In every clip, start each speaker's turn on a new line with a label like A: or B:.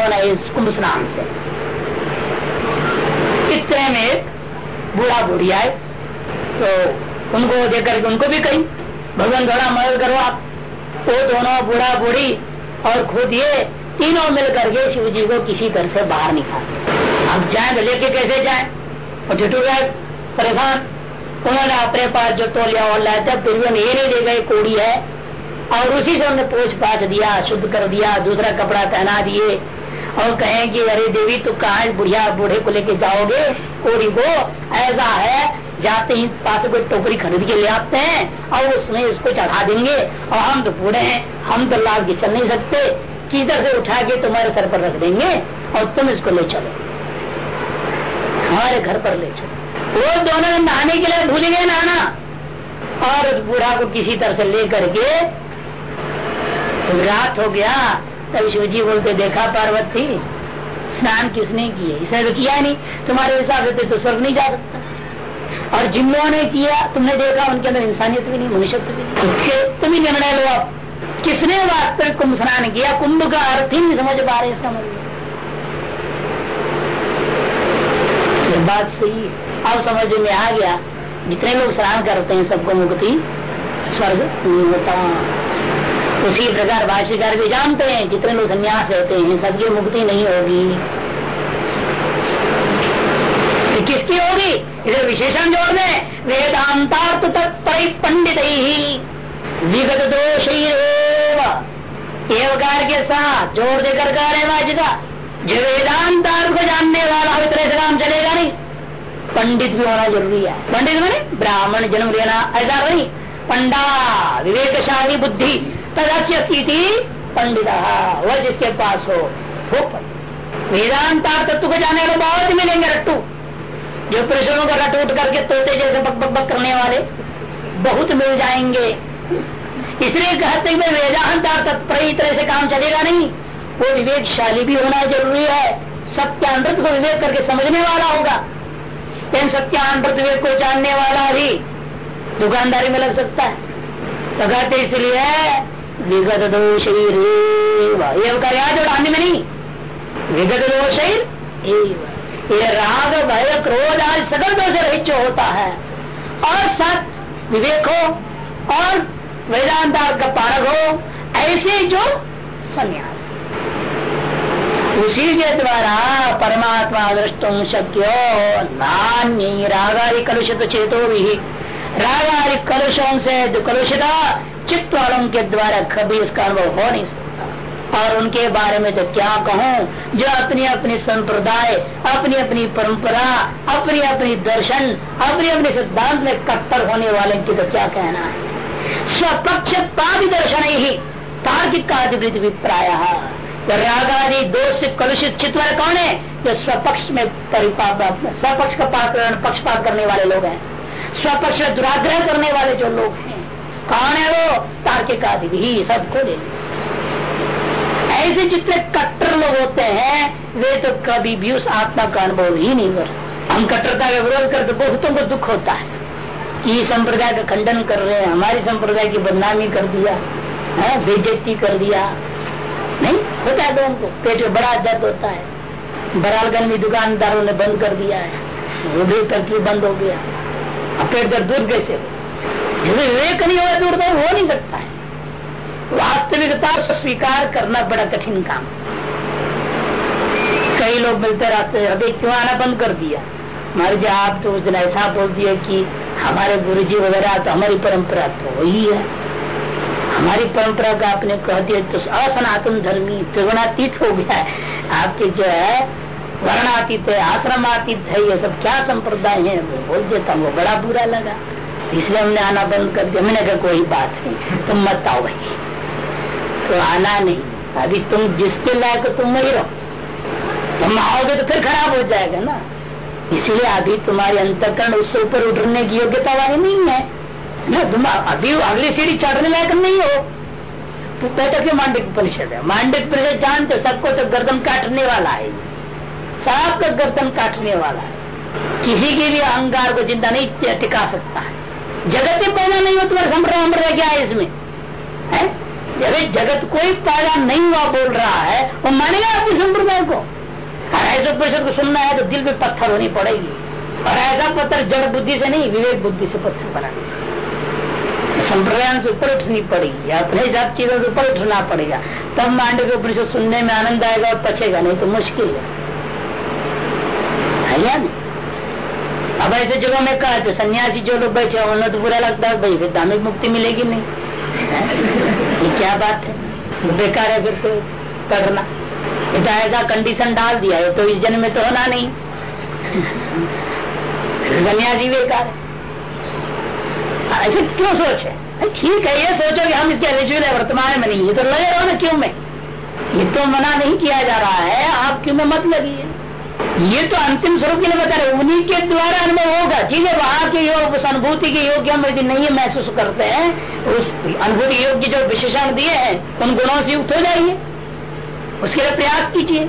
A: होना इस कुंभ स्नान से? इतने में एक बूढ़ा बूढ़ी आए तो उनको देख करके उनको भी कही, भगवान थोड़ा मदद करो आप। वो दोनों बूढ़ा बूढ़ी और खुद ये तीनों मिल करके शिव जी को किसी तरह से बाहर निकाल। अब जाए तो लेके कैसे जाए? और ठिठू गए, परेशान। उन्होंने अपने पास जो तोलिया और लाया था, फिर ये नहीं देगा कोड़ी है। और उसी से उन्होंने पोछ पाछ दिया, शुद्ध कर दिया, दूसरा कपड़ा पहना दिए और कहें कि, अरे देवी तू कहा बुढ़िया बूढ़े को लेके जाओगे? कोड़ी को ऐसा है, जाते ही पास कोई टोकरी खरीद के ले आते हैं और उसमें इसको चढ़ा देंगे। और हम तो बूढ़े हैं, हम तो लाल के चल नहीं सकते। किधर से उठा के तुम्हारे सर पर रख देंगे और तुम इसको ले चलो। हमारे घर पर ले चलो। वो दोनों नहाने के लिए भूल गए नहाना और उस बूढ़ा को किसी तरह से लेकर के रात हो गया। तब शिव जी बोलते, देखा पार्वती, स्नान किसने किए? इसने तो किया नहीं। तुम्हारे हिसाब से तो स्वर्ग नहीं जा सकता। और जिन्होंने किया, तुमने देखा, उनके अंदर इंसानियत भी नहीं, मनुष्यत्व भी नहीं। तुम ही निर्णय लो आप। किसने वास्तविक कुंभ स्नान किया? कुंभ का अर्थ ही नहीं समझ पा रहे इसका मतलब। बात सही अब समझ में आ गया, जितने लोग स्नान करते हैं, सबको मुक्ति, स्वर्ग नहीं होता उसी प्रकार भाष्यकार भी जानते हैं, जितने लोग संन्यास रहते हैं, सबकी मुक्ति नहीं होगी। तो किसकी होगी? इसे विशेषण जोड़ दें। वेदांतार्थ तत्पर पंडित ही विगत दोष एवकार के साथ जोड़ देकर कह रहे वाच का जो वेदांत को जानने वाला हो, इतने से काम चलेगा नहीं। पंडित भी होना ज़रूरी है। पंडित मैंने ब्राह्मण, जन्म लेना, ऐसा नहीं। पंडा, विवेकशाली बुद्धि। तदस्य स्थिति पंडित। वह जिसके पास हो, वो वेदांत तत्व को जाने वाले बहुत मिलेंगे रट्टू। जो पुरुषों का रट उठ करके तोते जैसे बक बक बक करने वाले, बहुत मिल जाएँगे। इसलिए कहते हैं वेदांत तत्पर तरह से काम चलेगा नहीं। वो विवेकशाली भी होना ज़रूरी है। सत्यानृत को विवेक करके समझने वाला होगा। लेकिन सत्यानृत विवेक को जानने वाला भी दुकानदारी में लग सकता है। तो कहते इसलिए विगत दोष ये याद और अन्य में नहीं? विगत दोष ये राग, भय, क्रोध आज सकल दोष रहित जो होता है। और सत, विवेक हो, और वेदांत का पारक हो, ऐसे जो संन्यास। उसी के द्वारा परमात्मा दृष्टुम शक्यो, नान्य रागारी कलुषित चेतो भी रागारी कलुषों से कलुषिता चित्त वालों के द्वारा कभी इसका अनुभव हो नहीं सकता। और उनके बारे में तो क्या कहूँ? जो अपनी अपनी संप्रदाय अपनी अपनी परंपरा अपनी अपनी दर्शन अपनी अपने सिद्धांत में कट्टर होने वाले की तो क्या कहना है? स्वपक्ष पादि दर्शन ही तार्किक का अभिप्राय तो रागादि, दोष से कलुषित चित्त वाले कौन है? जो स्वपक्ष में परिपाप, स्वपक्ष का पक्षपात करने वाले लोग हैं। स्वपक्ष दुराग्रह करने वाले जो लोग हैं, कौन है वो? तार्किक आदि ही सबको दे ऐसे जितने कट्टर लोग होते हैं, वे तो कभी भी उस आत्मा का अनुभव ही नहीं कर सकते। हम कट्टरता का विरोध करते, बहुतों को दुख होता है। कि संप्रदाय का खंडन कर रहे हैं, हमारी संप्रदाय की बदनामी कर दिया, है बेजती कर दिया। नहीं, होता है लोगों को, पेट में बड़ा दर्द होता है। बरालगंज में दुकानदारों ने बंद कर दिया है, वो भी फैक्ट्री बंद हो गया। पेट दर्द दूर कैसे जिसे विवेक नहीं हुआ दूर हो नहीं सकता है। वास्तविकता स्वीकार करना बड़ा कठिन काम। कई लोग मिलते रहते अभी क्यों आना बंद कर दिया? हमारे जो आप तो उस दिन ऐसा बोल दिया कि हमारे गुरु जी वगैरह तो हमारी परंपरा तो वही है। हमारी परंपरा का आपने कह दिया तो असनातन धर्मी त्रिगुणातीत हो गया। है आपके जो है वर्णातीत है, आश्रमातीत है, ये सब क्या संप्रदाय है? वो बोल देता वो बड़ा बुरा लगा। इसलिए हमने आना बंद कर दिया। मैंने कहा, कोई बात नहीं, तुम मत आओ भाई। तो आना नहीं। अभी तुम जिसके लायक तुम वही रहो। तुम आओगे तो फिर खराब हो जाएगा ना। इसलिए अभी तुम्हारे अंतकरण उससे ऊपर उठने की योग्यता वाली नहीं है। ना? तुम अभी अगली सीढ़ी चढ़ने लायक नहीं हो। तो कहते कि मांडिक परिषद है। मांडिक परिषद जानते सबको तो गर्दन काटने वाला है। सबका गर्दन काटने वाला है। किसी के भी अहंकार को चिंता नहीं टिका सकता है। जगत ही पैदा नहीं हो तुम्हारे संप्रदाय संप्रदाय क्या है इसमें। है? जब जगत कोई पैदा नहीं हुआ बोल रहा है, वो मानेगा आपकी संप्रदाय उपनिषद को सुनना है तो दिल में पत्थर होनी पड़ेगी। और ऐसा पत्थर जड़ बुद्धि से नहीं, विवेक बुद्धि से पत्थर बनाने संप्रदाय से ऊपर उठनी पड़ेगी, अपने जात चीज़ों से ऊपर उठना पड़ेगा। तब मांडे के सुनने में आनंद आएगा और पचेगा, नहीं तो मुश्किल है। नहीं अब ऐसे जगह में कहा तो सन्यासी जो लोग बैठे उन्हें तो बुरा लगता है, भाई, फिर धार्मिक मुक्ति मिलेगी नहीं। ये क्या बात है? बेकार है फिर तो करना। तो ऐसा कंडीशन डाल दिया है तो इस जन्म में तो होना नहीं। सन्यासी बेकार ऐसे क्यों सोचे? ठीक है, ये सोचो कि हम इसके रिचुअल है, वर्तमान में नहीं। ये तो लगे रहो ना क्यों में? ये तो मना नहीं किया जा रहा है, आप क्यों में मत लगिए। ये तो अंतिम स्वरूप के लिए बता रहे उन्हीं के द्वारा अनुभव होगा। ठीक है वहाँ के योग, उस अनुभूति के योग्य हम यदि नहीं महसूस करते हैं। उस अनुभूति योग्य जो विशेषण दिए हैं, उन गुणों से युक्त हो जाइए। उसके लिए प्रयास कीजिए।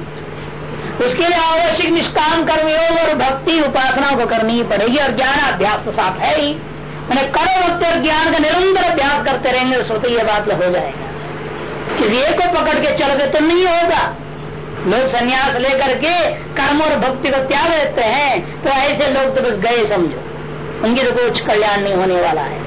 A: उसके लिए आवश्यक निष्काम कर्म योग और भक्ति उपासना को करनी ही पड़ेगी और ज्ञान अभ्यास तो साथ है ही। मैंने करो भक्ति और ज्ञान का निरंतर अभ्यास करते रहेंगे, सोते ये बात हो जाएगा। किसी एक को पकड़ के चल गए तो नहीं होगा। लोग संन्यास लेकर के कर्म और भक्ति को त्याग देते हैं तो ऐसे लोग तो बस गए समझो। उनकी तो कुछ कल्याण नहीं होने वाला है।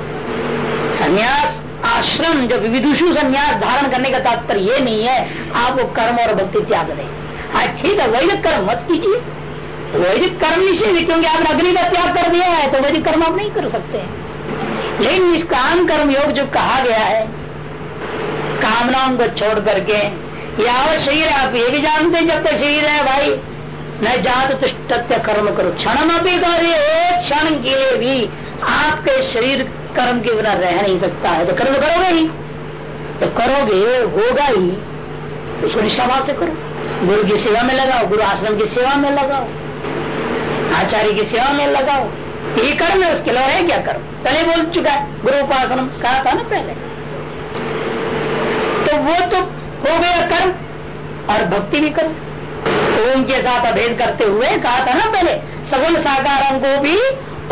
A: संन्यास, आश्रम जो विविधुषु संन्यास धारण करने का तात्पर्य ये नहीं है, आप वो कर्म और भक्ति त्याग दें। हाँ ठीक है, वैदिक कर्म मत कीजिए। वैदिक कर्म निषेध क्योंकि आपने अग्नि का त्याग कर दिया है तो वैदिक कर्म आप नहीं कर सकते। लेकिन निष्काम कर्म योग जो कहा गया है, कामनाओं को छोड़ करके या शरीर आप ये भी जानते जब तक शरीर है भाई। न जात तुष्टत्य कर्म करो। क्षण अभी कार्य क्षण के लिए भी आपके शरीर कर्म के बिना रह नहीं सकता है। तो कर्म करोगे ही। तो करोगे, होगा ही। उसको निष्ठा से करो। गुरु की सेवा में लगाओ, गुरु आश्रम की सेवा में लगाओ, आचार्य की सेवा में लगाओ। ये कर्म है, उसके अलावा है क्या कर्म? पहले बोल चुका है, गुरु उपासना, कहा था ना पहले? तो वो तो हो गया कर्म और भक्ति भी करो ओम के साथ अभेद करते हुए कहा था ना पहले, सगुण साकार को भी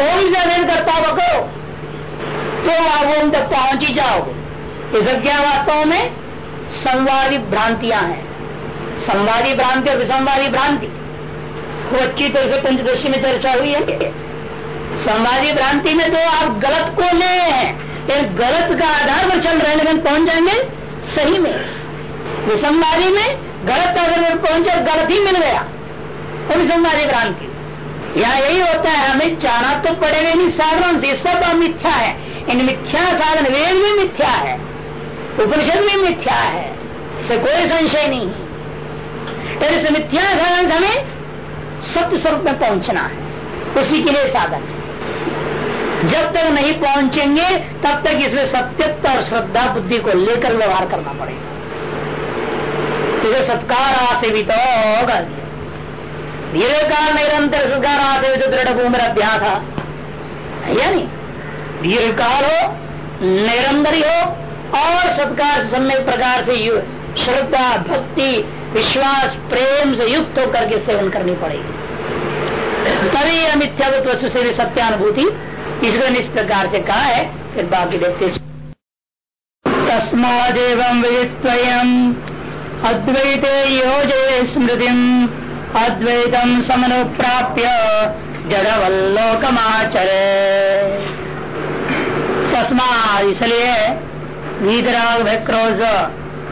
A: ओम से अभेद करता हुआ करो तो आप ओम तक पहुँच ही जाओगे। इस वास्तव में? संवादी भ्रांतियाँ हैं। संवादी भ्रांति और विसंवादी भ्रांति। वो अच्छी तरह से पंचदशी में चर्चा हुई है। संवादी भ्रांति में तो आप गलत को ले हैं। गलत का आधार पर चल रहे लेकिन पहुँच जाएँगे सही में। विसंवादी में गलत अगर पहुँचे, गलत ही मिल गया। तो विसंवादी भ्रांति यहाँ यही होता है, हमें जाना तो पड़ेगा नहीं साधन से, सब मिथ्या है। इन मिथ्या साधन वेद भी मिथ्या है, उपनिषद भी मिथ्या है। इसे कोई संशय नहीं है। इस मिथ्या साधन से हमें सत्य स्वरूप में पहुँचना है। उसी के लिए साधन है। जब तक नहीं पहुँचेंगे, तब तक इसमें सत्यत्व और श्रद्धा बुद्धि को लेकर व्यवहार करना पड़ेगा। तो सत्कार आसेवित दीर्घ काल निरंतर सत्कार आसेवित दृढ़ भूमि अभ्यास यानी दीर्घ काल हो निरंतर हो और सत्कार से सम्य प्रकार से श्रद्धा, भक्ति, विश्वास, प्रेम से युक्त होकर के सेवन करनी पड़ेगी। तभी अमिथ्यात्व से भी सत्यानुभूति, इसको इस प्रकार से कहा है, फिर बाकी देखते तस्मादेव विदित्वयम अद्वैत योजे स्मृति अद्वैतम समनुप्राप्य जड़वल्लोकमाचरे। तस्माद इसलिए वीतराग भक्रोज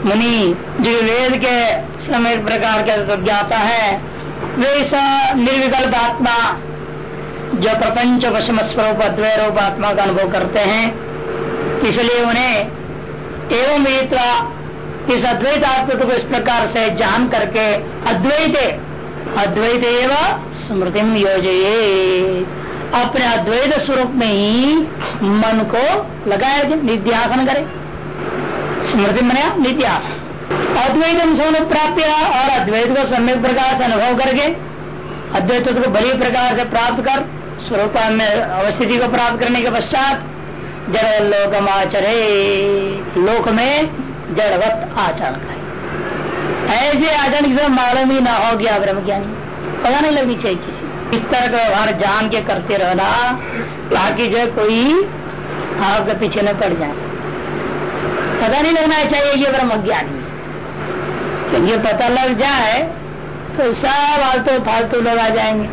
A: मुनि जो वेद के समय प्रकार के ज्ञाता है। वे निर्विकल्प आत्मा, जो प्रपंच वशम स्वरूप अद्वय रूप आत्मा का अनुभव करते हैं, इसलिए उन्हें एवं इस अद्वैत आत्मा को इस प्रकार से जान करके अद्वैत अद्वैत एवं स्मृति योजये अपने अद्वैत स्वरूप में ही मन को लगाया निध्यासन करे। स्मृति मना निध्यासन। अद्वैतम सोन प्राप्त और अद्वैत को सम्यक प्रकार से अनुभव करके अद्वैत को बड़ी प्रकार से प्राप्त कर, स्वरूप में अवस्थिति को प्राप्त करने के पश्चात जड़ लोकमाचरे लोक में जड़वत आचरण का ऐसे आचरण की मालूम ही ना हो गया ब्रह्म ज्ञानी। पता नहीं लगनी चाहिए किसी इस तरह का व्यवहार जान के करते रहना, ताकि जो कोई आपके पीछे न पड़ जाए। पता नहीं लगना चाहिए ये ब्रह्म ज्ञानी ये पता लग जाए तो सब आलतू फालतू लोग आ जाएँगे।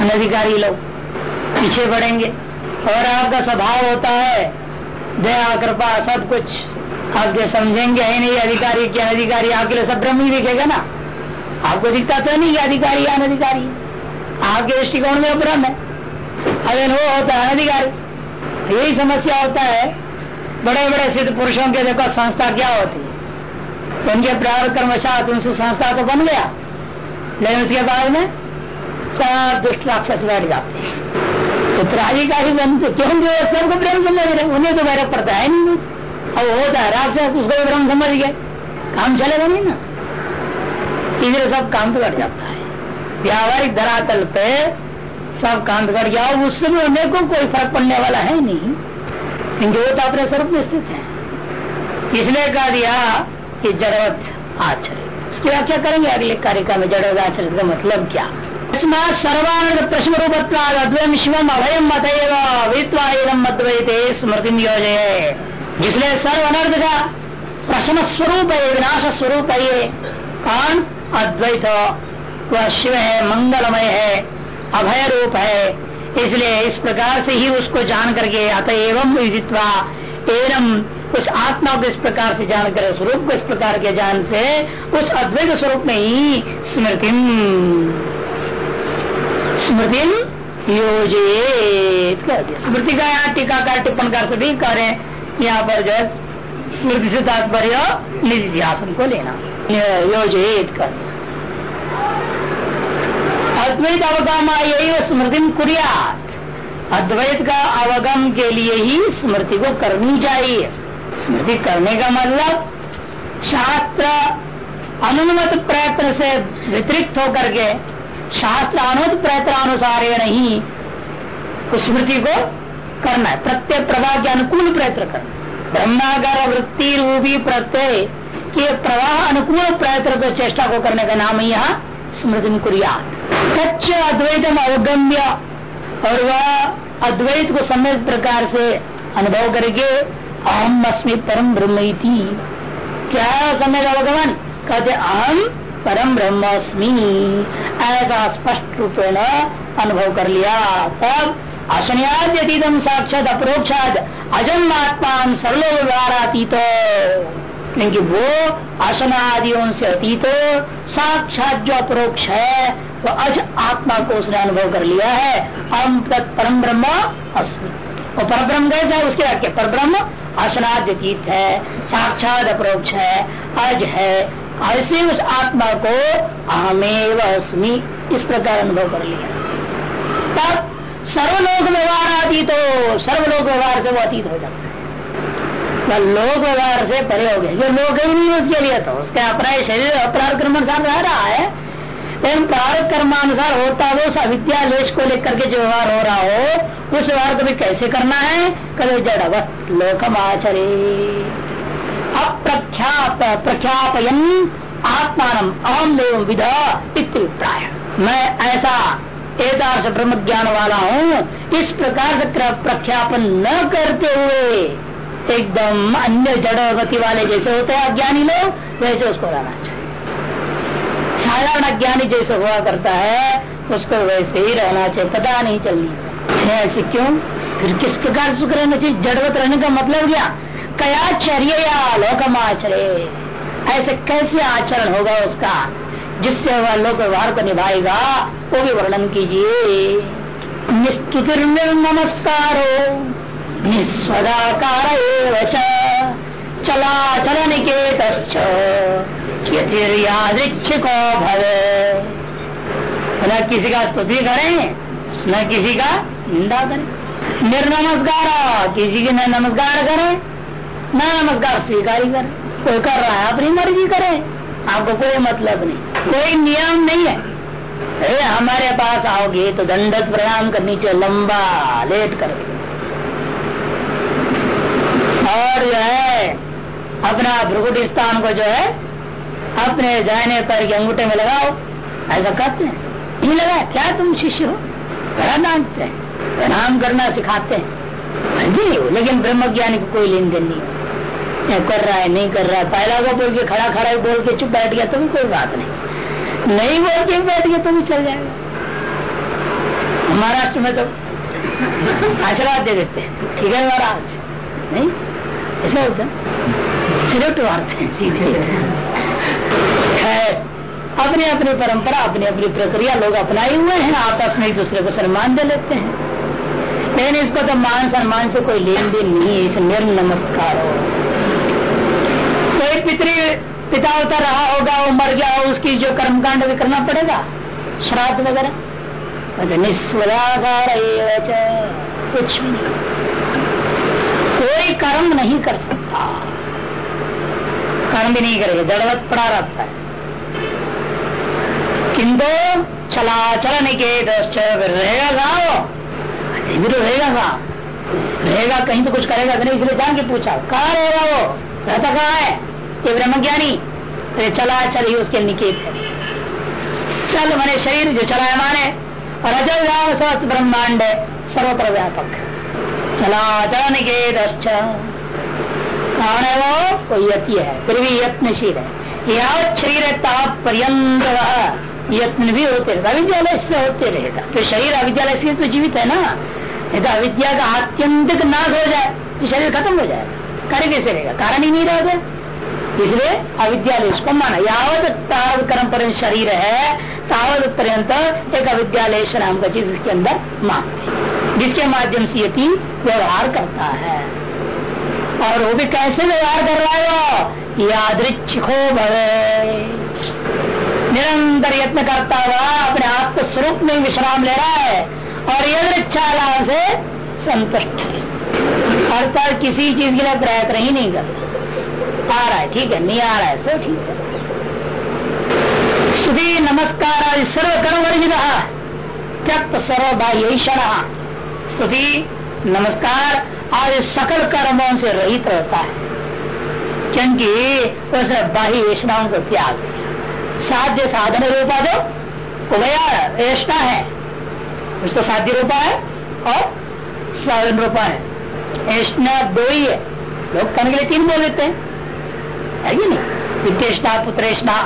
A: अनधिकारी लोग पीछे बढ़ेंगे। और आपका स्वभाव होता है, दया, कृपा, सब कुछ। आपके समझेंगे, ही नहीं, अधिकारी क्या अधिकारी आपके लिए सब ब्रह्म ही दिखेगा ना? आपको दिखता तो नहीं अधिकारी या अनधिकारी? आपके दृष्टिकोण में ब्रह्म है। अगर वो होता है अनधिकारी यही समस्या होता है बड़े बड़े सिद्ध पुरुषों के देखो, संस्था क्या होती है? उनके प्रार कर्मशात, उनसे संस्था तो बन गया। लेकिन उसके बाद में सब दुष्ट राक्षस बैठ जाते हैं। तो ही बनते, क्यों? जो सबको प्रेम समझ रहे उन्हें तो वैरक पड़ता है नहीं? अब होता है राक्षस उसको ब्रह्म समझ गए काम चलेगा नहीं ना। इसलिए सब काम बिगड़ जाता है। व्यावहारिक धरातल पे सब काम बिगड़ गया उससे भी उन्हें को कोई फ़र्क पड़ने वाला है नहीं। क्योंकि वो तो अपने स्वरूप में स्थित है। इसलिए कह दिया कि जड़वत आचरित। इसकी व्याख्या करेंगे अगले कार्यक्रम में, जड़वत आचरित का मतलब क्या? सर्वानंद प्रश्न रूपत्वाद अद्वयम शिवम अभयम मतएव वित्वा एवं अद्वैते स्मृति योजय। जिसने सर्व अनर्थ का प्रश्न स्वरूप है विनाश स्वरूप है ये कौन अद्वैत, वह शिव है, मंगलमय है अभय रूप है इसलिए इस प्रकार से ही उसको जान करके अतएव विदित्वा एवं उस आत्मा को इस प्रकार से जान कर स्वरूप को इस प्रकार के जान से, उस अद्वैत स्वरूप में ही स्मृति स्मृति दिया। स्मृति का यहाँ टीकाकार टिप्पणकार से भी करें यहाँ पर जो स्मृति से तात्पर्य ध्यासन को लेना। योजित कर। अद्वैत अवगम यही स्मृति कुरिया अद्वैत का अवगम के लिए ही स्मृति को करनी चाहिए। स्मृति करने का मतलब शास्त्र अनुमत प्रयत्न से वितरित होकर के शास्त्र अनुमत प्रयत्न अनुसार नहीं स्मृति को करना है, प्रत्यय प्रवाह के अनुकूल प्रयत्न करना ब्रह्मागार वृत्ति रूपी प्रत्यय के प्रवाह अनुकूल प्रयत्न को चेष्टा को करने का नाम यहाँ स्मृति कुरिया सच्च अद्वैतम अवगम्य, और वह अद्वैत को समय प्रकार से अनुभव करके अहम अस्मी परम ब्रह्म क्या समय अवगमन? कहते अहम परम ब्रह्मस्मी ऐसा स्पष्ट रूप अनुभव कर लिया। तब अशनियाद साक्षात अपरोक्षाद अजम आत्मा सरलो व्यवहारातीत क्योंकि वो आसनादियों से अतीत, साक्षात जो अपरोक्ष है, वो अज आत्मा को उसने अनुभव कर लिया है। हम परम ब्रह्म अस्मि। पर ब्रह्म गए थे, उसके वाक्य पर ब्रह्म अतीत है, साक्षात अपरोक्ष है, अज है। ऐसे उस आत्मा को अहमेव अस्मि। इस प्रकार अनुभव कर लिया। तब सर्वलोक व्यवहार अतीत हो, सर्वलोक व्यवहार से वो अतीत हो जाता है। लोक व्यवहार से परे हो गया। जो लोग ही नहीं, उसके लिए तो उसका अपना शरीर अपराध कर्मानुसार रह रहा है। लेकिन प्रारंभ कर्मानुसार होता हो उस अविद्यालेश को लेकर के जो व्यवहार हो रहा हो, उस व्यवहार को भी कैसे करना है? कभी जड़ जड़वत लोकमाचरे अप्रख्यात प्रख्यापयन आत्मान अहम देव विध इत्याय मैं ऐसा एदार्श ब्रह्म ज्ञान वाला हूँ। इस प्रकार से प्रख्यापन न करते हुए एकदम अन्य जड़वती वाले जैसे होते हैं अज्ञानी लोग, वैसे उसको रहना चाहिए। साधारण अज्ञानी जैसे हुआ करता है, उसको वैसे ही रहना चाहिए, पता नहीं चलनी। ऐसे क्यों? फिर किस प्रकार सुख रहना चाहिए? जड़वत रहने का मतलब क्या? कयाचर्य या लोकमाचर्य। ऐसे कैसे आचरण होगा उसका? जिससे वह लोक व्यवहार को निभाएगा, वो भी वर्णन कीजिए। निस्तुतिर नमस्कारो, निस्वदाकार चला चलन के को भवे। न किसी का स्तुति करें, न किसी का निंदा करें। निर्नमस्कार, किसी की न नमस्कार करें, न नमस्कार स्वीकार ही करें। कोई कर रहा है अपनी मर्ज़ी करे। आपको कोई मतलब नहीं। कोई नियम नहीं है। अरे हमारे पास आओगे तो दंडक प्रणाम करनी चाहिए, लंबा लेट कर। और जो है, अपना भ्रुकुट स्थान को जो है, अपने जाने पर के अंगूठे में लगाओ। ऐसा करते हैं। नहीं लगा क्या तुम शिष्य हो? बड़ा डांटते हैं। प्रणाम करना सिखाते हैं। हाँ जी, लेकिन ब्रह्म ज्ञानी को कोई लेन देन नहीं कर रहा है, नहीं कर रहा है। पहला को बोल के खड़ा खड़ा बोल के चुप बैठ गया तो भी कोई बात नहीं। नहीं बोल के बैठ गया तो भी चल जाएगा। महाराष्ट्र में तो आशीर्वाद दे देते हैं। ठीक है महाराज नहीं? ऐसा होता सिर्फ़ मारते हैं। सीधे अपनी अपनी परंपरा अपनी अपनी प्रक्रिया, लोग अपनाए हुए हैं, आपस में एक दूसरे को सम्मान दे लेते हैं। लेकिन इसको तो मान सम्मान से कोई लेन देन नहीं है, इसे निर्म नमस्कार। हो कोई पितृ पिता होता रहा होगा, वो मर गया हो उसकी जो कर्मकांड भी करना पड़ेगा। श्राद्ध वगैरह? निस्वदाकार कुछ भी नहीं। कोई कर्म नहीं कर सकता। कर्म भी नहीं करेगा जड़वत पड़ा रहता है। किंतु चलाचल निकेत रहेगा भी तो रहेगा कहा? रहेगा कहीं तो कुछ करेगा नहीं, इसलिए जान के पूछा, कहा रहेगा वो? रहता कहा है? ये ब्रह्म ज्ञानी तो चला, चल ही उसके निकेत। है चल मैंने शरीर जो चलायमान है और अजल स्वस्थ ब्रह्मांड सर्वत्र व्यापक चला, चल निकेत कौन है वो कोई यत्य है, फिर भी यत्नशील है। यह शरीर ताप पर्यंत यत्न भी होते रहता, अविद्यालय से होते रहेगा तो शरीर अविद्यालय से तो जीवित है ना? यदि अविद्या का आत्यंतिक नाश हो जाए तो शरीर खत्म हो जाएगा कार्य कैसे रहेगा कारण ही नहीं रहेगा इसलिए अविद्यालय उसको माना यावत तावत कर्म पर शरीर है, तावत पर्यंत एक अविद्यालय नाम का चीज़ इसके अंदर मान जिसके माध्यम से यति व्यवहार करता है। और वो भी कैसे व्यवहार कर रहा है वो? यादृच्छिको भवे। निरंतर यत्न करता हुआ अपने आप को स्वरूप में विश्राम ले रहा है और यद इच्छा लाभ से संतुष्ट है। अर्थात किसी चीज़ के लिए प्रयत्न ही नहीं कर आ रहा है, ठीक है नहीं आ रहा है, सो ठीक है। स्तुति नमस्कार सर्व कर्म वर्जित त्यक्त सर्व बाह्य स्तुति नमस्कार आदि सकल कर्मों से रहित रहता है। क्योंकि उसे बाह्य वेशनाओं को त्याग साध्य साधन रूपा जो उभया ऐसा है, उसको साध्य रूपा है और साधन रूपा है। ऐसा दो ही है। लोग करने के लिए तीन बोल देते हैं। है कि नहीं। वित्तेषणा पुत्रेषणा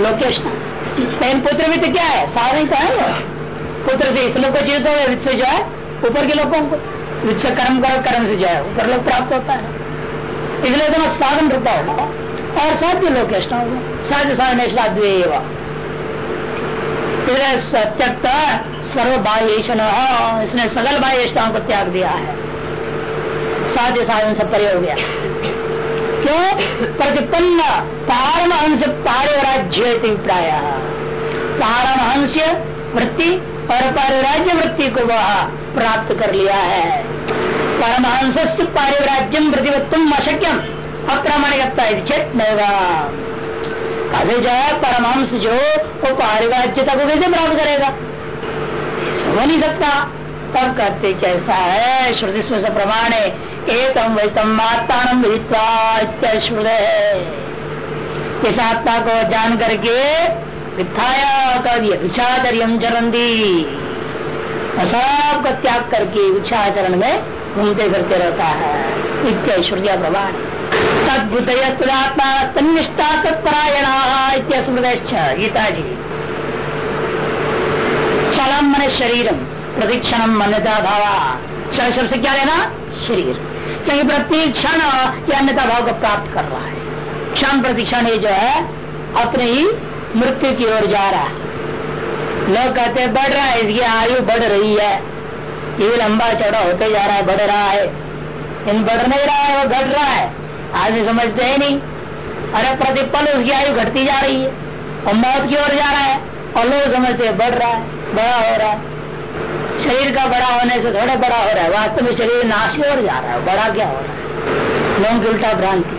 A: लोकेशना लेकिन पुत्र भी तो क्या है? साधन तो है पुत्र से इस लोग को जीवित हो वित्त से जो है, ऊपर के लोगों को। वित्त कर्म करो, कर्म से जो है, ऊपर लोग प्राप्त होता है। इसलिए तो साधन रूपा होगा और साध्य लोकेशना होगा साध्य साधनेश्वाद्वेव सत्यक्त सर्व बाह्य इसने सगल बाह्य को त्याग दिया है। साध्य साधन से परे हो गया। क्यों? प्रतिपन्न पारमहंस पारिराज्य प्राय। पारमहंस वृत्ति और पारिराज्य वृत्ति को वह प्राप्त कर लिया है। परमहंस से पारिराज्यम प्रतिवत्तम अशक्यम। अप्रामाणिकता चेत जो है परमहंस जो वो पारिवाच्यता को कैसे प्राप्त करेगा? हो नहीं सकता तब कहते कैसा है, श्रुति प्रमाण है एकम वैतम है इस आत्मा को जान करके वित्थाया कर विचाचर्यम चरंदी सब का त्याग करके विचाचरण में घूमते फिरते रहता है। इत्या श्रुतिया प्रमाण तदुदयस्तुदात्मा तनिष्ठा तत्परायणा गीता जी चलम मन शरीरम प्रतीक्षण मनता भावा। क्षण शब्द से क्या लेना? शरीर। क्योंकि प्रत्येक क्षण यह अन्यता भाव को प्राप्त कर रहा है। क्षण प्रतिक्षण ये जो है, अपने ही मृत्यु की ओर जा रहा है। लोग कहते हैं, बढ़ रहा है, इसकी आयु बढ़ रही है। ये लंबा चौड़ा होते जा रहा है, बढ़ रहा है। इन बढ़ नहीं रहा है, वो घट रहा है। आदमी समझते ही नहीं। अरे प्रतिपल उसकी आयु घटती जा रही है। और मौत की ओर जा रहा है। और लोग समझते बढ़ रहा है, बड़ा हो रहा है। शरीर का बड़ा होने से थोड़ा बड़ा हो रहा है, वास्तव में शरीर नाश ओर जा रहा है, बड़ा क्या हो रहा है? लोगों उल्टा भ्रांति।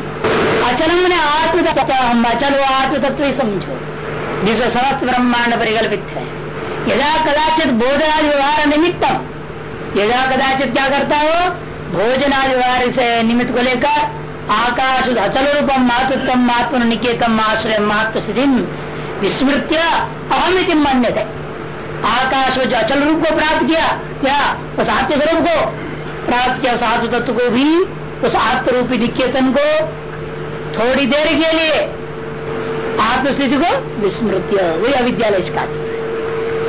A: अचल मैंने आत्म तत्व हम अचल वो आत्म तत्व ही समझो जिसको समस्त ब्रह्मांड परिकल्पित है। यदा कदाचित भोजनादि व्यवहार निमित्तम, यदा कदाचित क्या करता हो? भोजनादि व्यवहार से निमित्त को लेकर आकाश अचल रूपम मातृत्व आत्म निकेतम आश्रय मातृ स्थिति विस्मृत्य अहम मान्य थे आकाश में जो अचल रूप को प्राप्त किया, क्या? उस आत्म स्वरूप को। प्राप्त किया उस आत्म तत्व को भी, उस आत्मरूपी निकेतन को थोड़ी देर के लिए आत्मस्थिति को विस्मृत्य वही अविद्यालय का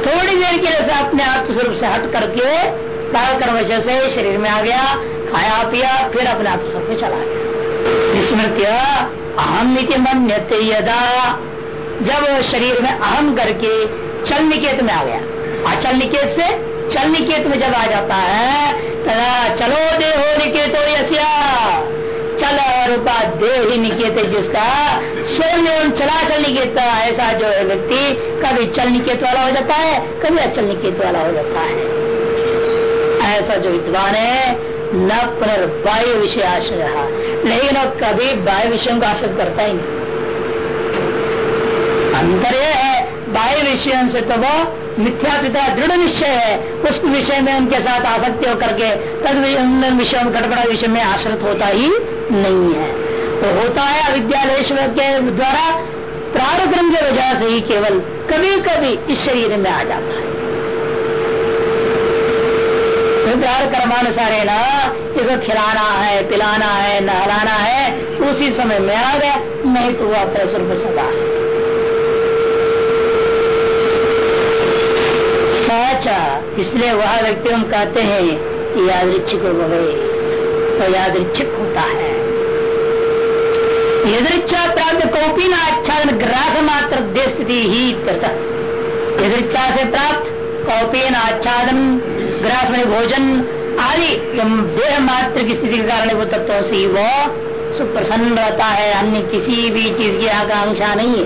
A: थोड़ी देर के लिए अपने आत्मस्वरूप से हट करके कर्म से शरीर में आ गया, खाया, पिया, फिर अपने आत्मस्वरूप में चला गया। विस्मृत्य अहम नीति मन यदा। जब शरीर में अहम करके चल निकेत में आ गया। अचल निकेत से चल निकेत में जब आ जाता है तदा चलो देहो निकेतो यसिया चल रूपा देह ही निकेत जिसका। स्वयं एवं चला चल निकेत ऐसा जो है व्यक्ति कभी चल निकेत वाला हो जाता है, कभी अचल निकेत वाला हो जाता है। ऐसा जो विद्वान है, न पुनर्वायु विषय आश्रय लेकिन कभी वायु विषयों को आश्रय करता ही नहीं। अंतर यह है बाह्य विषयों से तो वो मिथ्या पिता दृढ़ निश्चय है। उस विषय में उनके साथ आसक्ति होकर के तद विषय में विषय में आश्रित होता ही नहीं है। वो होता है अविद्यालय के द्वारा प्रारक्रम के वजह से ही केवल कभी कभी इस शरीर में आ जाता है। तो कर्मानुसार है ना इसको खिलाना है, पिलाना है, नहलाना है, उसी समय में आ गया, नहीं तो वो अपने स्वरूप सदा है। सच इसलिए वह व्यक्ति हम कहते हैं कि यादृच्छिक तो यादृच्छिक होता है। यदृच्छा प्राप्त कौपी न आच्छादन ग्रास मात्र स्थिति ही यदृच्छा से प्राप्त कौपी न आच्छादन ग्रास में भोजन आदि देह मात्र की स्थिति के कारण वो तत्व से ही वो सुप्रसन्न रहता है, अन्य किसी भी चीज़ की आकांक्षा नहीं है।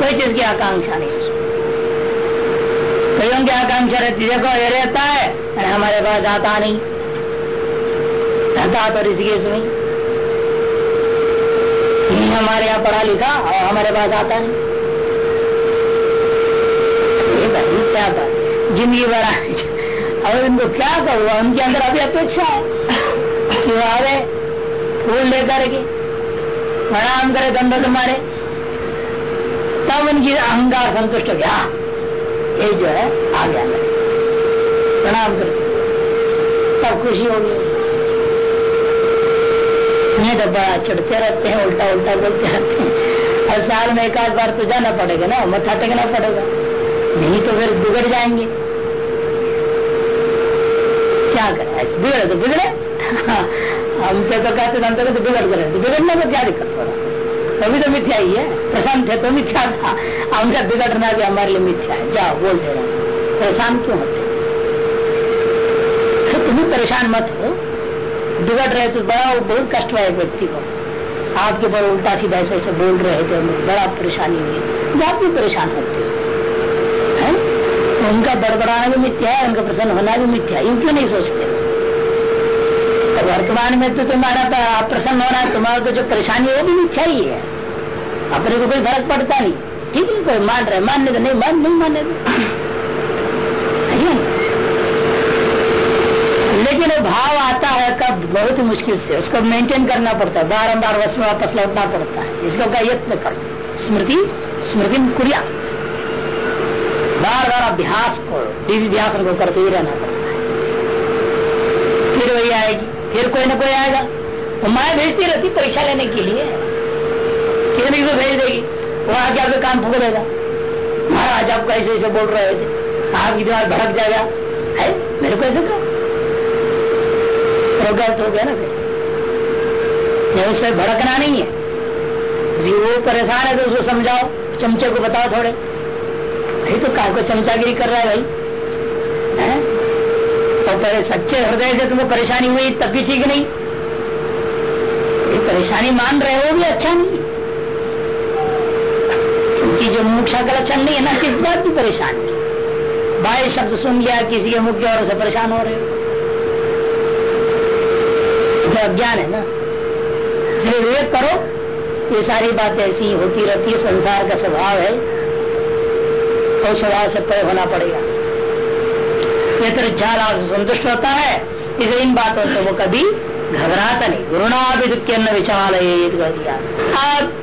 A: कोई चीज़ की आकांक्षा नहीं है कईयों की आकांक्षा रहती देखो, ये रहता है, अरे हमारे पास आता नहीं। रहता तो ऋषिकेश में। हमारे यहाँ पढ़ा लिखा और हमारे पास आता नहीं। क्या था ज़िंदगी भर अब इनको क्या करूँ? उनके अंदर अभी अपेक्षा है। कि वो आवे फूल लेकर के प्रणाम करे दंड तुम्हारे तब उनकी अहंकार संतुष्ट हो गया। ये जो है, आ गया मैं प्रणाम करके। सब खुशी हो गई नहीं तो बड़ा चढ़ते रहते हैं उल्टा उल्टा बोलते रहते हैं। और साल में एक आध बार तो जाना पड़ेगा ना मथा टेकना पड़ेगा। नहीं तो फिर बिगड़ जाएँगे। क्या करें? बिगड़े तो बिगड़े। हमसे तो कहते हम तो बिगड़ गए। तो बिगड़ने में क्या दिक्कत हो रहा तभी तो मिथ्या ही है। प्रसन्न थे तो मिथ्या था। उनका बिगड़ना भी हमारे लिए मिथ्या है। जाओ बोलते रहो परेशान क्यों होते तो तुम्हें परेशान मत हो। बिगड़ रहे तो बड़ा बहुत कष्ट हुआ व्यक्ति को। आपके ऊपर उल्टा सीधा ऐसे ऐसे बोल रहे थे बड़ा परेशानी हुई आप भी परेशान होते हैं। उनका बड़बड़ाना भी मिथ्या है, उनका प्रसन्न होना भी मिथ्या है। क्यों नहीं सोचते? तो वर्तमान में तो तुम्हारा प्रसन्न हो रहा है तुम्हारा तो जो परेशानी है, वो भी मिथ्या ही है। अपने को कोई फ़र्क पड़ता नहीं। ठीक है कोई मान रहे मानने तो नहीं मान, नहीं माने लेकिन भाव आता है, कब बहुत ही मुश्किल से, उसको मेंटेन करना पड़ता है बारम्बार वश में वापस लौटना पड़ता है। इसको का यत्न कर। स्मृति स्मृति कुरिया। बार बार अभ्यास करो अभ्यास को करते ही रहना पड़ता है। फिर वही आएगी, फिर कोई ना कोई आएगा। वो माया भेजती रहती परीक्षा लेने के लिए। किसी किसी भेज देगी। वो आगे आपके काम फूक देगा। महाराज, आप कैसे ऐसे बोल रहे थे? आपकी दिमाग भड़क जाएगा। है? मेरे को ऐसे कहा गलत हो गया ना फिर। उससे भड़कना नहीं है। वो परेशान है तो उसको समझाओ। चमचे को बताओ थोड़े। नहीं तो काय को चमचागिरी कर रहा है भाई? है? और पहले सच्चे हृदय से तुम्हें परेशानी हुई, तब भी ठीक नहीं। परेशानी मान रहे हो भी अच्छा नहीं। क्योंकि जो मुख्या का लक्षण नहीं है ना, किस बात की परेशानी बाह्य शब्द सुन लिया, किसी के मुख्य और से परेशान हो रहे हो। तो अज्ञान है ना? इसलिए विवेक करो, ये सारी बातें ऐसी होती रहती है, संसार का स्वभाव है। और स्वभाव से तय होना पड़ेगा। ये तो झाल संतुष्ट होता है, इसे इन बातों से वो कभी घबराता नहीं। गुरुना भी दुख विचार अब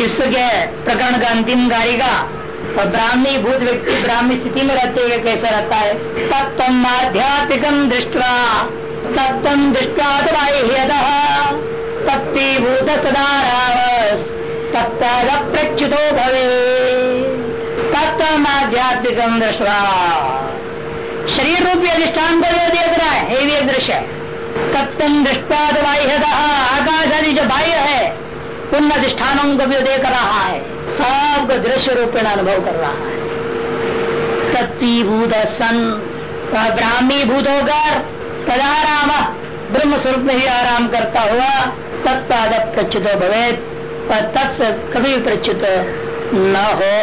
A: इसके प्रकरण का अंतिम गारिका और ब्राह्मी भूत व्यक्ति ब्राह्मी स्थिति में रहते हुए कैसे रहता है? तत्व आध्यात्मिकम दृष्टवा तत्व दृष्टा तत्ती भूत सदा तत्प्रच्युतो भवे तत्माध्यात्मिक दृष्टवा। शरीर रूपी अधिष्ठान जो देख रहा है, ये भी दृश्य तत्व बाह्य आकाश आदि जो बाह्य है उन अधिष्ठानों को भी देख रहा है। सब दृश्य रूपेण अनुभव कर रहा है। तत्वीभूत सन ब्राह्मी भूत होकर तदाराम ब्रह्म स्वरूप में ही आराम करता हुआ तत्पाद प्रच्युत भवे तत्व कभी प्रचित न हो।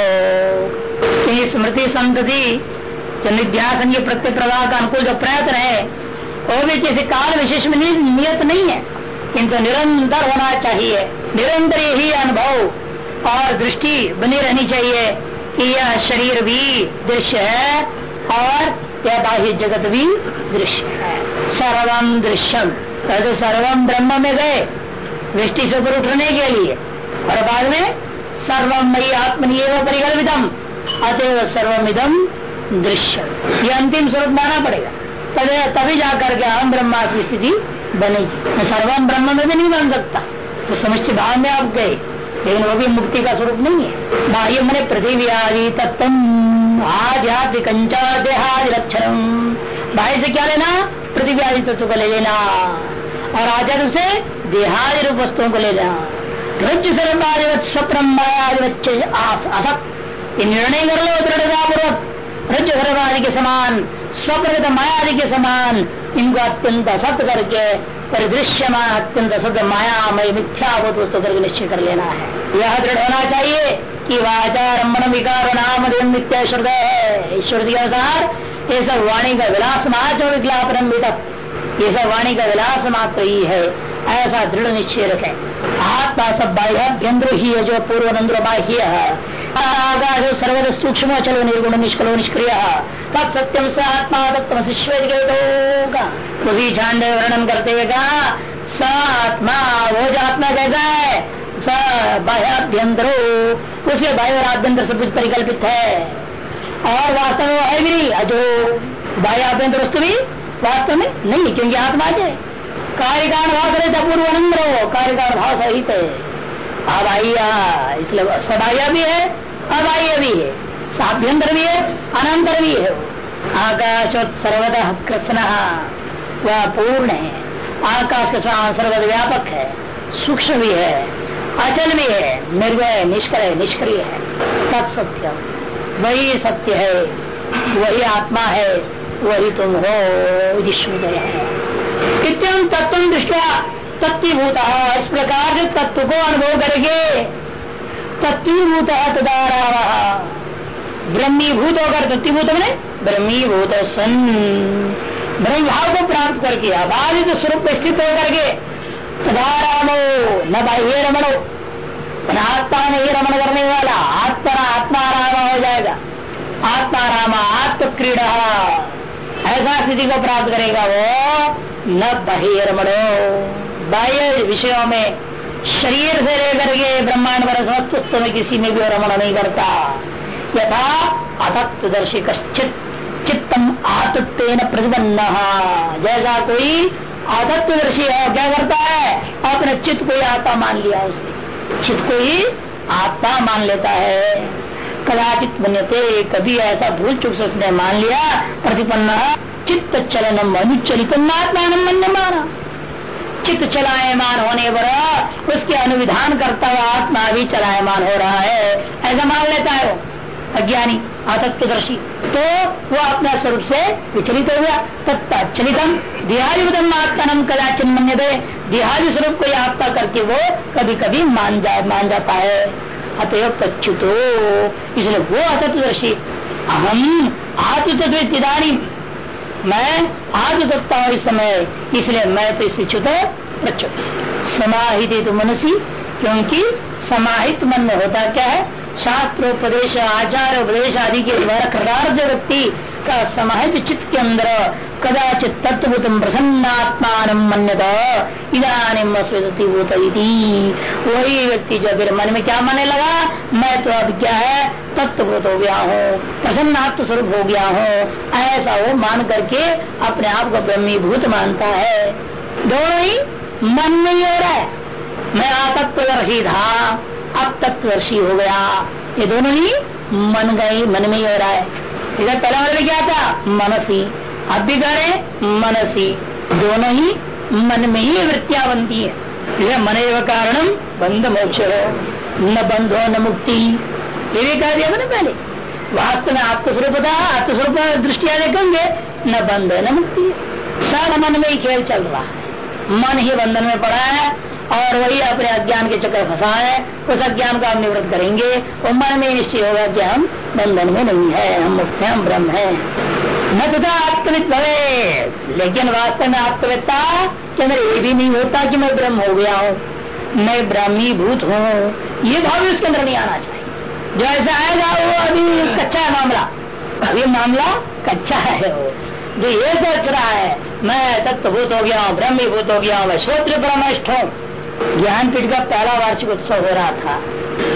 A: स्मृति संतति जो निध्यासन प्रत्यय प्रवाह का अनुकूल जो प्रयत्न है, वो भी किसी काल विशेष में नियत नहीं है। किंतु निरंतर होना चाहिए। निरंतर यही अनुभव और दृष्टि बनी रहनी चाहिए कि यह शरीर भी दृश्य है और यह बाह्य जगत भी दृश्य है। सर्वम दृश्यम तो सर्वम ब्रह्म में गए, दृष्टि से ऊपर उठने के लिए। और बाद में सर्वम मई आत्मनि एवं परिकल्पितम, अतएव सर्वमिदम दृश्य ये अंतिम स्वरूप माना पड़ेगा। तभी जाकर के हम ब्रह्मास्म स्थिति बनेगी। मैं सर्वम ब्रह्म में भी नहीं मान सकता। तो समष्टि भाव में आप गए। लेकिन वो भी मुक्ति का स्वरूप नहीं है। बाह्य मैंने पृथ्वी आदि तत्व आध्यात्मिक देहादि लक्षण बाह्य से क्या लेना? पृथ्वी आदि तत्व को ले लेना। और आध्यात्म से देहादि रूप वस्तुओं को ले लेना। रज सर्वाधिवत स्वप्न मायाधिवत असत। निर्णय कर लो, दृढ़ता पूर्वक। रज्जु सर्वादि के समान। स्वप्न माया आदि के समान इनको अत्यंत असत करके परिदृश्य अत्यंत असत मायामय मिथ्याभूत वस्तु करके निश्चय कर लेना है। यह दृढ़ होना चाहिए कि वाचारम्भन विकार नाम मिथ्या है ईश्वर के अनुसार ये सब वाणी का विलास महाचौर विज्ञापन सब वाणी का विलास मात्र ही है, ऐसा दृढ़ निश्चय रखे। आत्मा सब बाह्य केंद्र ही है जो पूर्व नंद्र बाह्य है। सूक्ष्म चलो निर्गुण निष्कलो निष्क्रिय। तत्सत्यम स आत्मा तत्व उसी झांडे वर्णन करते स आत्मा वो जो आत्मा कैसा है, स बाह्याभ्यंतरो। उसे बाह्य और आभ्यंतर सब कुछ परिकल्पित है। और वास्तव है भी अजो बाह्याभ्यंतर वस्तु भी वास्तव में नहीं क्योंकि आत्मा है कार्यकारण भाव करे पूर्व अनंद्र कार्यकारण भाव सहित है। अबाह्य इसलिए सबाह्य भी है, अबाह्य भी है, साभ्यंतर भी है, अनंतर भी है। आकाश सर्वतः कृष्ण वह पूर्ण है। आकाश के सर्वद व्यापक है, सूक्ष्म भी है, अचल भी है, निर्भय, निष्क्रिय निष्क्रिय है। तत्सत्य, वही सत्य है, वही आत्मा है वही तुम हो इतम तत्व दृष्टि तत्वभूत इस प्रकार से तत्व को अनुभव करके तत्वभूत तदारा ब्रह्मीभूत होकर तत्वभूत बने ब्रह्मीभूत सन ब्रह्म भाव को प्राप्त करके, अबाधित स्वरूप स्थित होकर के तदारामो, न बाह्य रमणो। आत्मा में ही रमण करने वाला आत्मा आत्मा राम हो जाएगा। आत्मा राम आत्म क्रीड़ा ऐसा स्थिति को प्राप्त करेगा वो न बाह्य रमणो बाह्य विषयों में शरीर से लेकर के ब्रह्मांड पर वस्तुत्व में किसी में भी रमण नहीं करता। यथा अतत्वदर्शी कश्चित चित्तम आतत्व प्रतिबंध जैसा कोई आतत्वदर्शी है, क्या करता है? अपने चित्त को ही आत्मा मान लिया उसने। चित्त को ही आत्मा मान लेता है। कदाचित बनते, कभी ऐसा भूल चुक से उसने मान लिया, प्रतिपन्न चित्त चलन अनुचलित आत्मा मन माना चित्त चलायमान होने पर उसके अनुविधान करता हुआ आत्मा भी चलायमान हो रहा है, ऐसा मान लेता है वो। अज्ञानी, आतत्वदर्शी। तो वो अपना स्वरूप से विचलित हो गया। तत्चलितम देहादितम आत्मा कदा चिन्मन्य दे देहादि स्वरूप को आत्मा करके वो कभी कभी मान जा, मान जाता है। अतएव प्रच्युतो। इसलिए वो अतत्वदर्शी अहम आत्मतत्व मैं सकता हूँ इस समय, इसलिए मैं तो इससे च्युत प्रच्युत। समाहित मनसी, क्योंकि समाहित मन में होता क्या है? शास्त्रोपदेश आचार उपदेश आदि के द्वारा कृतार्थ व्यक्ति का समाहित चित्त के अंदर कदाचित तत्वभूत प्रसन्नात्मान मन्यत। इधानीम भूत वही व्यक्ति जो फिर मन में क्या मानने लगा? मैं तो अब क्या है? तत्वभूत हो गया हूँ, प्रसन्नात्म स्वरूप हो गया हूँ। ऐसा वो मान करके अपने आप को ब्रह्मीभूत मानता है। दोनों ही मन में ही हो रहा है। मैं आतत्वदर्शी था। अब तत्वशी हो गया। ये दोनों ही मन गई मन में ही हो रहा है। इधर पहला वाले क्या था? मनसी। अब भी कह रहे मनसी। दोनों ही मन में ही वृत्तियाँ बनती है। इधर मन एवं कारणम बंध मोक्ष न बंध, न मुक्ति। ये भी कह दिया ना पहले। वास्तव में आत्मस्वरूप था, आत्मस्वरूप दृष्टिया देखेंगे न बंध, न मुक्ति। सब मन में ही खेल चल रहा है। मन ही बंधन में पड़ा है। और वही अपने अज्ञान के चक्कर फंसा है उस अज्ञान का हम निवृत्त करेंगे। वो मन में निश्चय होगा कि हम बंधन में नहीं है, हम मुक्त हैं, हम ब्रह्म है। न तथा आत्मविद भवे, लेकिन वास्तव में आत्मविदता के अंदर ये भी नहीं होता कि मैं ब्रह्म हो गया हूँ, मैं ब्राह्मी भूत हूँ। ये भाव उसके अंदर नहीं आना चाहिए। जो ऐसा आएगा वो अभी कच्चा है मामला। अभी मामला कच्चा है वो। जो ये सोच रहा है, मैं तत्वभूत हो गया हूँ, ब्रह्मीभूत हो गया हूँ, मैं श्रोत्र ब्रह्मिष्ठ हूँ। ज्ञानपीठ का पहला वार्षिक उत्सव हो रहा था,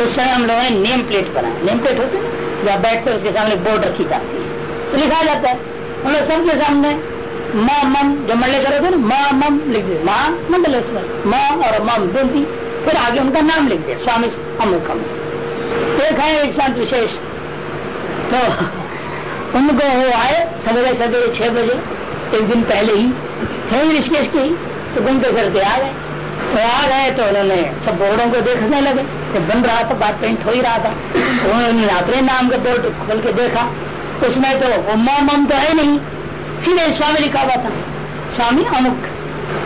A: उस समय हम लोगों ने नेम प्लेट बनाया। नेम प्लेट होते जब बैठते उसके सामने बोर्ड रखी जाती है। तो लिखा जाता है, हम लोग सबके सामने, माँ, मम जो मंडलेश्वर होते ना, माँ, मम लिख दिए माँ मंडलेश्वर माँ और मम बेनती फिर आगे उनका नाम लिख दिया स्वामी अमुक अमुक। एक है साथ विशेष। तो उनको वो आए, सवेरे सवेरे छह बजे, एक दिन पहले ही थे ऋषिकेश के ही तो घूमते फिरते आ गए। तो आ गए तो उन्होंने सब बोर्डों को देखने लगे तो बन रहा था, बात पेंट हो ही रहा था। उन्होंने अपने नाम का बोर्ड खोल के देखा। उसमें तो उम्मा मम तो है नहीं, सीधे स्वामी लिखा हुआ था। स्वामी अमुक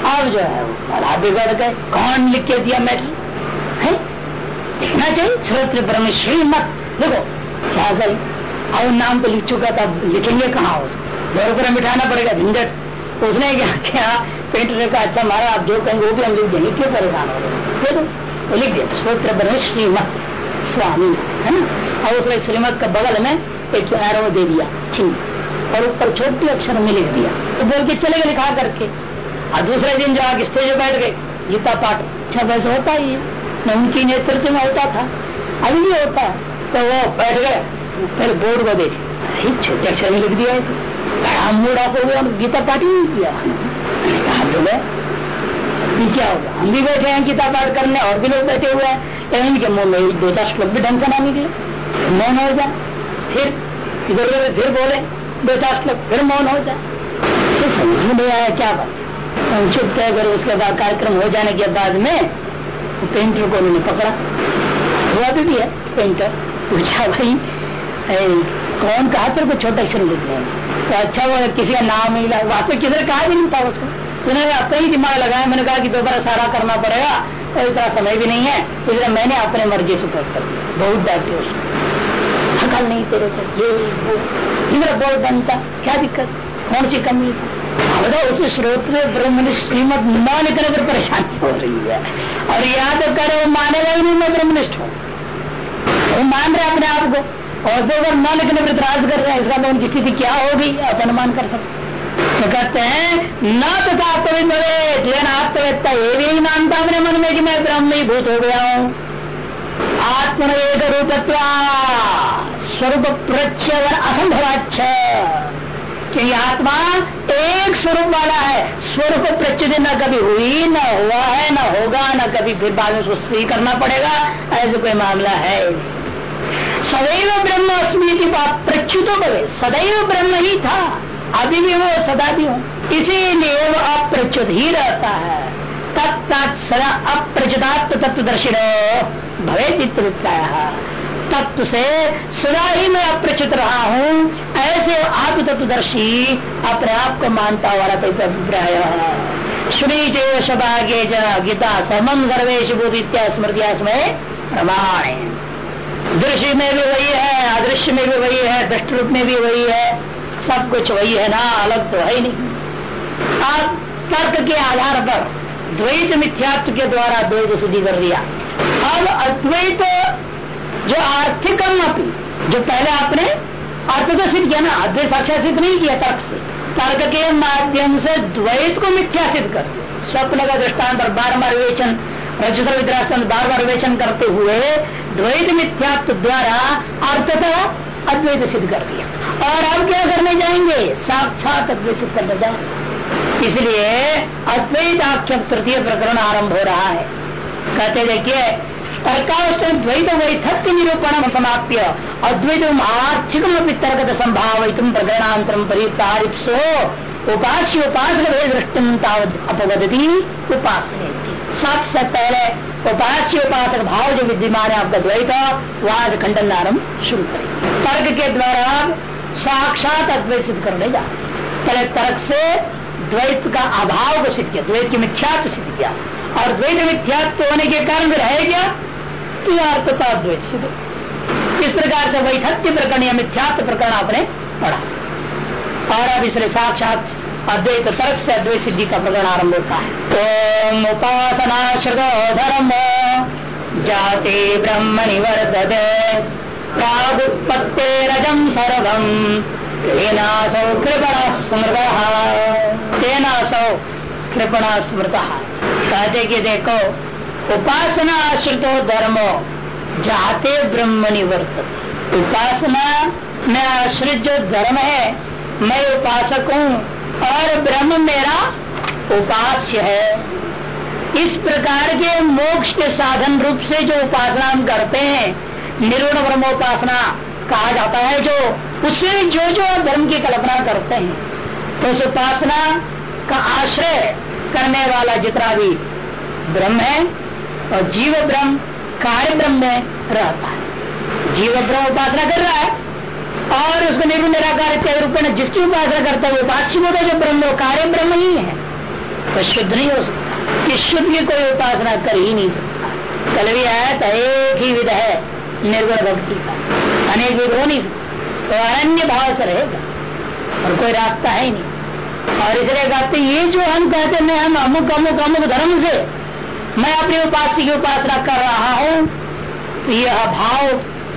A: अब जो है वो बिगड़ गए। कौन लिख के दिया मैटर है? लिखना चाहिए, श्रोत्र ब्रह्म श्रीमत देखो, क्या करें अब नाम तो लिख चुका था, लिखेंगे कहाँ उसको दो रुपये मिठाना पड़ेगा, झंझट। उसने क्या क्या? पेंटर ने कहा अच्छा मारा आप जो कहेंगे वो भी हम लिख देंगे। क्यों परेशान हो रहे लिख दिया। स्त्रोत्र बने श्रीमत स्वामी है ना? और उसने श्रीमत का बगल में एक एरो दे दिया। चिन्ह और ऊपर छोटे अक्षर में लिख दिया। तो बोल के चले गए लिखा करके। और दूसरे दिन जो आगे स्टेज बैठ गए। गीता पाठ। अच्छा वैसे होता ही है। उनकी नेतृत्व में होता था। अभी भी होता है। तो वो बैठ गए। फिर बोर्ड को देख। छोटे अक्षर में लिख दिया है बड़ा मूड आप गीता पाठ ही नहीं किया। क्या होगा हम भी बैठे हैं किताब पाठ करने और भी लोग बैठे हुए हैं। इनके मुँह में दो चार श्लोक भी ढंग से ना निकले। मौन हो जाए। फिर इधर उधर फिर बोले दो चार श्लोक फिर मौन हो जाए। तो समझ में नहीं आया क्या बात। चुप कह कर उसके बाद कार्यक्रम हो जाने के बाद में पेंटर को उन्होंने पकड़ा। हुआ भी, भी है पेंटर पूछा भाई कौन कहा तेरे को छोटा अक्षर लिखने तो अच्छा वो किसी का नाम नहीं लगा वास्तव किसी ने कहा भी नहीं था उसको? उन्होंने अपना ही दिमाग लगाया, मैंने कहा कि दोबारा सारा करना पड़ेगा, और इतना समय भी नहीं है इसलिए मैंने अपने मर्ज़ी से कर दिया। बहुत डांटे उसको थकल नहीं तेरे को ये वो इधर बोल बनता क्या दिक्कत? कौन सी कमी बताओ, उस स्रोत श्रीमद न लिखने पर परेशानी हो रही है, और याद करे, मानेगा ही नहीं मैं ब्रह्मनिष्ठ हूँ। वो मान रहे अपने आप को। और जो अगर न लिखने पर इतराज कर रहे हैं इसका तो उनकी स्थिति क्या होगी? आप अनुमान कर सकते तो कहते हैं, न तथा आत्मविद आत्मवेदता ये भी नहीं मानता अपने मन में कि मैं ब्रह्म भूत हो गया हूँ। आत्म एक रूपत्व, स्वरूप प्रच्छ असंभवाच्छ क्योंकि आत्मा एक स्वरूप वाला है। स्वरूप प्रच्युत न कभी हुई, न हुआ है, न होगा, न कभी फिर बाद में उसको स्त्री करना पड़ेगा। ऐसे कोई मामला है सदैव ब्रह्म अस्मी प्रच्युतो कवे सदैव ब्रह्म ही था, अभी भी वो सदा भी हूँ। इसीलिए वो अप्रच्युत ही रहता है। तत्त सदा अप्रचुदात्म तत्वदर्शी भवे तत्व से सदा ही मैं अप्रचुत रहा हूँ। ऐसे आत्म तत्वदर्शी अपने आप को मानता हुआ अभिप्राय। श्री जय सभागे गीता समम सर्वेश बोध इत्या स्मृतिया प्रमाण। दृश्य में भी वही है, अदृश्य में भी वही है, दृष्ट रूप में भी वही है। सब कुछ वही है ना, अलग तो है ही नहीं। आप तर्क के आधार पर द्वैत मिथ्यात्व के द्वारा द्वैत सिद्धि कर दिया। अब अद्वैत जो आर्थिक जो पहले आपने अर्थ तो सिद्ध किया ना, अद्वैत साक्षात सिद्ध नहीं किया तर्क से। तर्क के माध्यम से द्वैत को मिथ्या सिद्ध कर स्वप्न का दृष्टान पर बार बार विवेचन रजस्व बार बार विवेचन करते हुए द्वैत मिथ्यात्व द्वारा अर्थता अद्वैत सिद्ध कर दिया। और अब क्या करने जाएँगे? साक्षात अद्वैत सिद्ध करने जाए इसलिए अद्वैत आख्य तृतीय प्रकरण आरंभ हो रहा है। कहते देखिए तर्कावस्थ द्वैत वैथत्य निरूपण समाप्य अद्वैत आर्थिक तर्कत संभावित प्रकरणांतरम उपास्य उपासक दृष्टि अपगति उपासने साथ साथ पहले उपास्य उपासक भाव जो विद्यमान है आपका द्वैत वाद खंडन आरंभ शुरू करें। तर्क के द्वारा साक्षात अद्वैत सिद्ध करने जा पहले तर्क से द्वैत का अभाव को सिद्ध किया, द्वैत की मिथ्यात्व सिद्ध किया। और द्वैत मिथ्यात्व होने के कारण रह गया कि अर्थता द्वैत सिद्ध इस प्रकार से वैथत्य प्रकरण या मिथ्यात्व प्रकरण आपने पढ़ा। और अब इसलिए साक्षात अद्वैत तर्क से अद्वैत सिद्धि का प्रकरण आरंभ होता है ओम उपासना श्रदो धर्म जाति ब्रह्म निवर्तते प्रागुत्पत्ते रजम सर्वम तेनासौ कृपणा स्मृत तेनासौ कृपणा स्मृत कहते कि देखो उपासना आश्रितो धर्मो जाते ब्रह्म निवर्त उपासना में आश्रित जो धर्म है, मैं उपासक हूँ। और ब्रह्म मेरा उपास्य है। इस प्रकार के मोक्ष के साधन रूप से जो उपासना हम करते हैं निर्गुण ब्रह्मोपासना कहा जाता है, जो उससे जो जो धर्म की कल्पना करते हैं तो उस उपासना का आश्रय करने वाला जितना भी ब्रह्म है और जीव ब्रह्म, कार्य ब्रह्म में रहता है। जीव ब्रह्म उपासना कर रहा है और उसको निर्गुण निराकार इत्यादि रूप में जिसकी उपासना करता है उपास्य होता जो ब्रह्म कार्य ब्रह्म ही है। तो शुद्ध नहीं हो सकता। कि शुद्ध की कोई उपासना कर ही नहीं सकता। कल भी आया तो एक ही विध है, निर्गुण भक्ति का। अनेक विध हो नहीं सकता। तो अरण्य भाव से रहेगा, और कोई रास्ता है ही नहीं। और इसलिए कहते ये जो हम कहते हैं हम अमुक अमुक अमुक धर्म से, मैं अपने उपास्य की उपासना कर रहा हूँ तो यह अभाव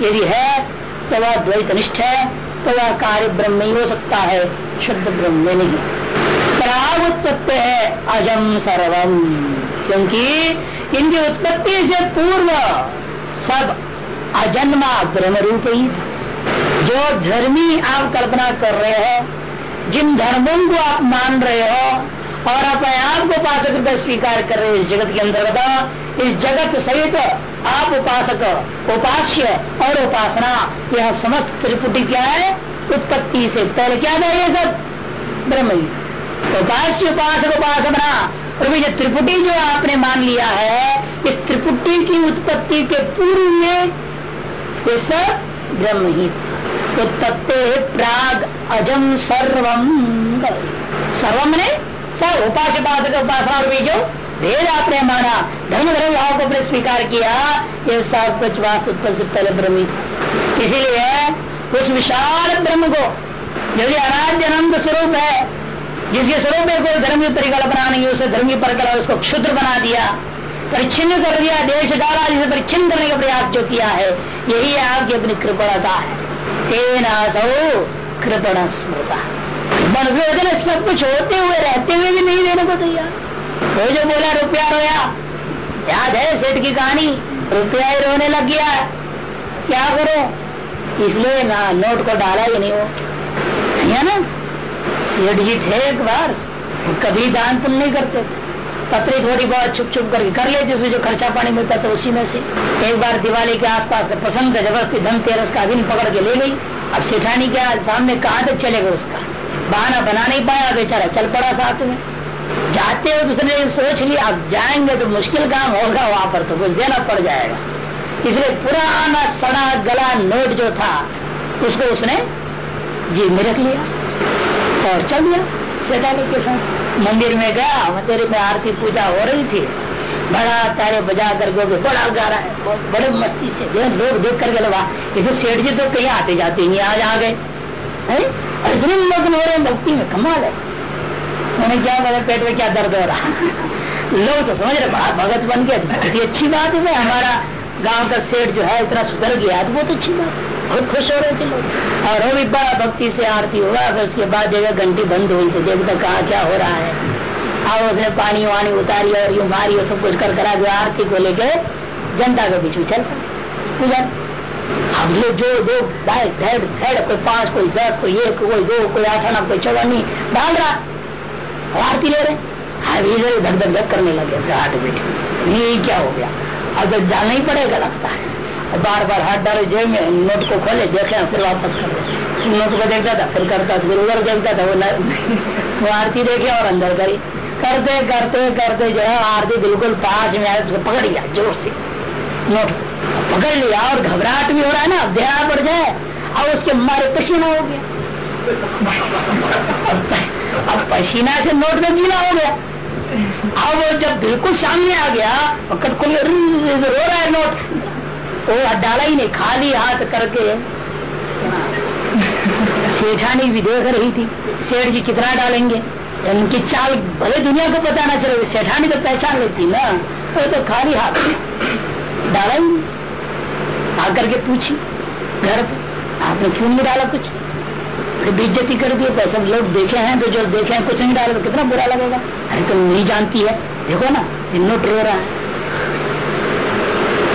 A: यदि है तो वह द्वैत द्वैतनिष्ठ है तो वह कार्य ब्रह्म ही हो सकता है, शुद्ध ब्रह्म में नहीं। प्राग उत्पत्ति है, अजम सर्वम। क्योंकि इनकी उत्पत्ति से पूर्व सब अजन्मा ब्रह्म रूप ही जो धर्मी आप कल्पना कर रहे हो, जिन धर्मों को आप मान रहे हो, और अपने आप को रूप स्वीकार कर रहे हो इस जगत के अंतर्गत इस जगत सहित आप उपासक, उपास्य और उपासना, यह समस्त त्रिपुटी क्या है? उत्पत्ति से पहले क्या था ये सब? ब्रह्म उपास्य, उपासक, उपासना। जो, त्रिपुटी जो आपने मान लिया है, इस त्रिपुटी की उत्पत्ति के पूर्व में, ये सब ब्रह्म ही उत्पत्ति प्राग अजम सर्वम सर्वम ने सब उपास्य उपासना और जो भेद आपने माना धर्म धर्म भाव को अपने स्वीकार किया, ये सब कुछ वास्तु से पहले ब्रह्मी इसीलिए उस विशाल ब्रह्म को, यदि अनाद्य अनंत स्वरूप है, जिसके स्वरूप में कोई धर्म की परिकल्पना नहीं उसे धर्म की परिकल्पना, उसको क्षुद्र बना दिया, परिच्छिन्न कर दिया देश काला जिसे परिच्छिन्न करने का प्रयास जो किया है, यही आपकी अपनी कृपणता है। तेना सौ कृपण स्मृता मनुष्य सब कुछ होते हुए, रहते हुए भी नहीं देने को तैयार। वो जो बोला, रुपया रोया। याद है सेठ की कहानी? रुपया ही रोने लग गया क्या करो? इसलिए ना, नोट को डाला ही नहीं वो है ना? सेठ जी थे एक बार, कभी दान पुण्य नहीं करते। पत्री थोड़ी बहुत छुप छुप करके कर लेते जो खर्चा पानी मिलता था उसी में से। एक बार दिवाली के आसपास का प्रसंग ज़बरदस्ती धनतेरस का दिन पकड़ के ले गई। अब सेठानी के सामने कहा तक चलेगा उसका? बहाना बना नहीं पाया बेचारा, चल पड़ा साथ में। जाते हो उसने सोच लिया, अब जाएँगे तो मुश्किल काम होगा वहाँ पर तो कुछ देना पड़ जाएगा। इसलिए पुराना सड़ा गला नोट जो था, उसको उसने जी में रख लिया और चल दिया। सेठानी के साथ मंदिर में गया, मंदिर में आरती पूजा हो रही थी। बड़ा तारे बजा कर करके बड़ा गा रहा है बड़े मस्ती से लोग देख लगा इसे सेठ जी तो कहीं आते जाते नहीं, आज आ गए। इतने मग्न हो रहे भक्ति में कमाल है। उन्हें क्या मेरे पेट में क्या दर्द हो रहा लोग तो समझ रहे बड़ा भगत बन गया बहुत ही अच्छी बात है, हमारा गाँव का सेठ जो है, इतना सुधर गया तो बहुत अच्छी बात बहुत खुश हो रहे थे लोग। और वो भी बड़ा भक्ति से आरती हुआ, फिर उसके बाद जगह घंटी बंद हुई तो देखता कहा क्या हो रहा है। अब उसने पानी वानी उतारी और यू मारी और सब कुछ कर करा जो आरती को लेके जनता के बीच में चल पूजा। अब लोग जो दो हेड हेड कोई पाँच, कोई दस, कोई एक, कोई दो, कोई आठ आना कोई चौवानी डाल रहा आरती ले रहे हाथ धक धक धक करने लगे हाथ बैठे ये क्या हो गया? अब तो जाना ही पड़ेगा, लगता है। बार बार हाथ डाले, जेब में नोट को खोले, देखे फिर वापस कर नोट को देखता था, फिर करता फिर उधर देखता था, वो वो आरती देखे और अंदर करी। करते करते करते जो है, आरती बिल्कुल पास में आया उसको पकड़ लिया, ज़ोर से। नोट पकड़ लिया और घबराहट भी हो रहा है ना देहा पड़ जाए। और उसके मारे पसीना हो गया। अब पसीना से नोट में गीला हो गया। अब जब बिल्कुल सामने आ गया पकड़ को रो रहा है नोट, वो डाला ही नहीं, खाली हाथ करके। सेठानी भी देख रही थी, सेठ जी कितना डालेंगे? उनकी चाल भले दुनिया को पता ना चले, सेठानी तो पहचान लेती ना, वो तो खाली हाथ डाला ही आकर के पूछी, घर पे, आपने क्यों नहीं डाला कुछ? बेइज्जती कर दी तो सब लोग देखे हैं तो जो देखे हैं, कुछ नहीं डाले तो कितना बुरा लगेगा। अरे तुम नहीं जानती है। देखो ना नोट रो रहा है।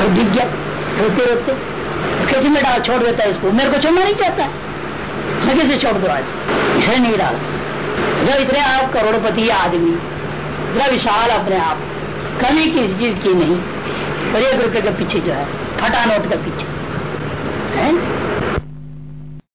A: तो दिख गया, रोते रोते। कैसे में डाल, छोड़ देता है इसको। मेरे को छोड़ना नहीं चाहता। मैं कैसे छोड़ दो आज? इसे नहीं डाला। जो इतने आप करोड़पति आदमी, इतना विशाल अपने आप, कभी किसी चीज़ की नहीं। और एक रुपए के पीछे जो है फटा नोट के पीछे।